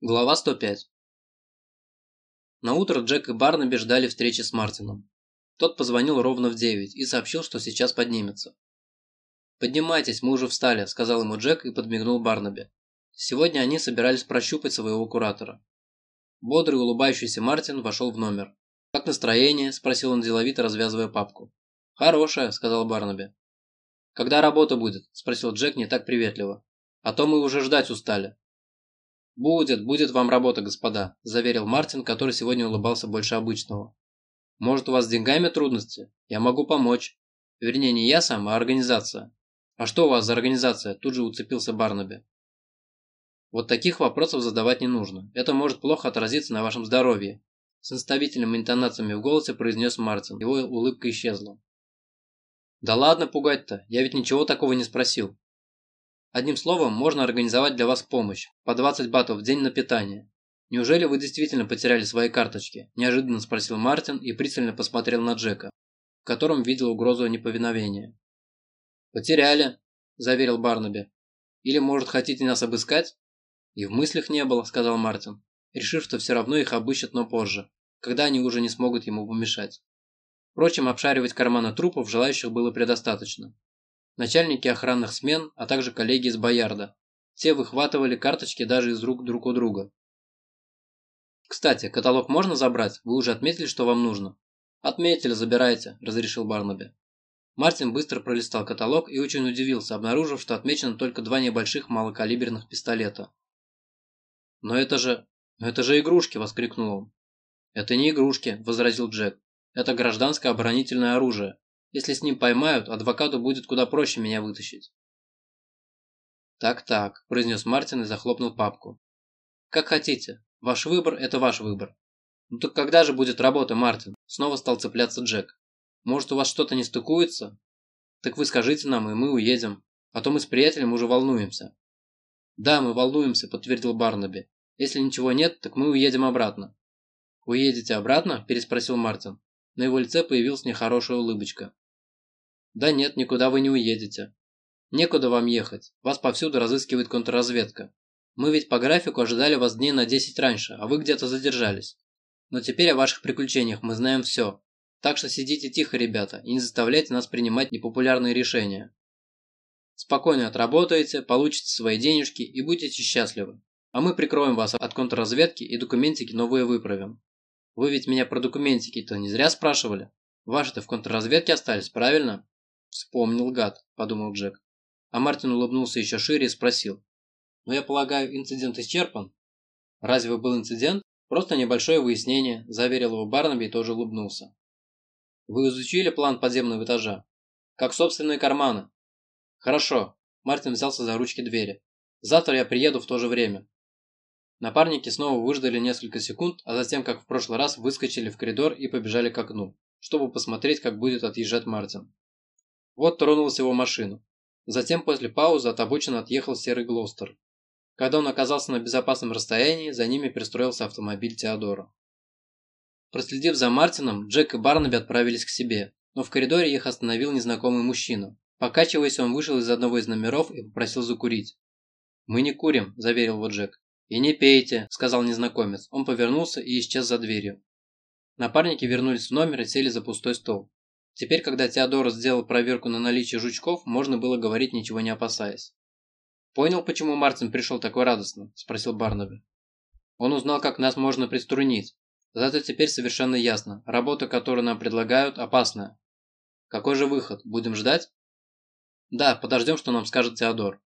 Глава 105 На утро Джек и Барнаби ждали встречи с Мартином. Тот позвонил ровно в 9 и сообщил, что сейчас поднимется. «Поднимайтесь, мы уже встали», – сказал ему Джек и подмигнул Барнаби. Сегодня они собирались прощупать своего куратора. Бодрый улыбающийся Мартин вошел в номер. «Как настроение?» – спросил он деловито, развязывая папку. «Хорошее», – сказал Барнаби. «Когда работа будет?» – спросил Джек не так приветливо. «А то мы уже ждать устали». «Будет, будет вам работа, господа», – заверил Мартин, который сегодня улыбался больше обычного. «Может, у вас с деньгами трудности? Я могу помочь. Вернее, не я сам, а организация». «А что у вас за организация?» – тут же уцепился Барнаби. «Вот таких вопросов задавать не нужно. Это может плохо отразиться на вашем здоровье», – с наставительными интонациями в голосе произнес Мартин. Его улыбка исчезла. «Да ладно пугать-то, я ведь ничего такого не спросил. Одним словом, можно организовать для вас помощь. По 20 батов в день на питание. Неужели вы действительно потеряли свои карточки? Неожиданно спросил Мартин и пристально посмотрел на Джека, в котором видел угрозу неповиновения. Потеряли, заверил Барнаби. Или, может, хотите нас обыскать? И в мыслях не было, сказал Мартин, решив, что все равно их обыщут, но позже, когда они уже не смогут ему помешать. Впрочем, обшаривать карманы трупов желающих было предостаточно начальники охранных смен, а также коллеги из Боярда. Все выхватывали карточки даже из рук друг у друга. «Кстати, каталог можно забрать? Вы уже отметили, что вам нужно?» «Отметили, забирайте», – разрешил Барнаби. Мартин быстро пролистал каталог и очень удивился, обнаружив, что отмечено только два небольших малокалиберных пистолета. «Но это же... Но это же игрушки!» – воскликнул он. «Это не игрушки», – возразил Джек. «Это гражданское оборонительное оружие. Если с ним поймают, адвокату будет куда проще меня вытащить. «Так-так», – произнес Мартин и захлопнул папку. «Как хотите. Ваш выбор – это ваш выбор». «Ну так когда же будет работа, Мартин?» – снова стал цепляться Джек. «Может, у вас что-то не стыкуется?» «Так вы скажите нам, и мы уедем. А то мы с приятелем уже волнуемся». «Да, мы волнуемся», – подтвердил Барнаби. «Если ничего нет, так мы уедем обратно». «Уедете обратно?» – переспросил Мартин. На его лице появилась нехорошая улыбочка. «Да нет, никуда вы не уедете. Некуда вам ехать. Вас повсюду разыскивает контрразведка. Мы ведь по графику ожидали вас дней на 10 раньше, а вы где-то задержались. Но теперь о ваших приключениях мы знаем все. Так что сидите тихо, ребята, и не заставляйте нас принимать непопулярные решения. Спокойно отработаете, получите свои денежки и будете счастливы. А мы прикроем вас от контрразведки и документики новые выправим. Вы ведь меня про документики-то не зря спрашивали. Ваши-то в контрразведке остались, правильно? Вспомнил гад, подумал Джек. А Мартин улыбнулся еще шире и спросил. Ну я полагаю, инцидент исчерпан? Разве был инцидент? Просто небольшое выяснение, заверил его Барнаби и тоже улыбнулся. Вы изучили план подземного этажа? Как собственные карманы. Хорошо. Мартин взялся за ручки двери. Завтра я приеду в то же время. Напарники снова выждали несколько секунд, а затем, как в прошлый раз, выскочили в коридор и побежали к окну, чтобы посмотреть, как будет отъезжать Мартин. Вот тронулась его машина. Затем после паузы от обочины отъехал серый Глостер. Когда он оказался на безопасном расстоянии, за ними пристроился автомобиль Теодора. Проследив за Мартином, Джек и Барнаби отправились к себе, но в коридоре их остановил незнакомый мужчина. Покачиваясь, он вышел из одного из номеров и попросил закурить. «Мы не курим», – заверил его Джек. «И не пейте», – сказал незнакомец. Он повернулся и исчез за дверью. Напарники вернулись в номер и сели за пустой стол. Теперь, когда Теодор сделал проверку на наличие жучков, можно было говорить, ничего не опасаясь. «Понял, почему Мартин пришел такой радостно?» – спросил Барнаби. «Он узнал, как нас можно приструнить. Зато теперь совершенно ясно. Работа, которую нам предлагают, опасная. Какой же выход? Будем ждать?» «Да, подождем, что нам скажет Теодор.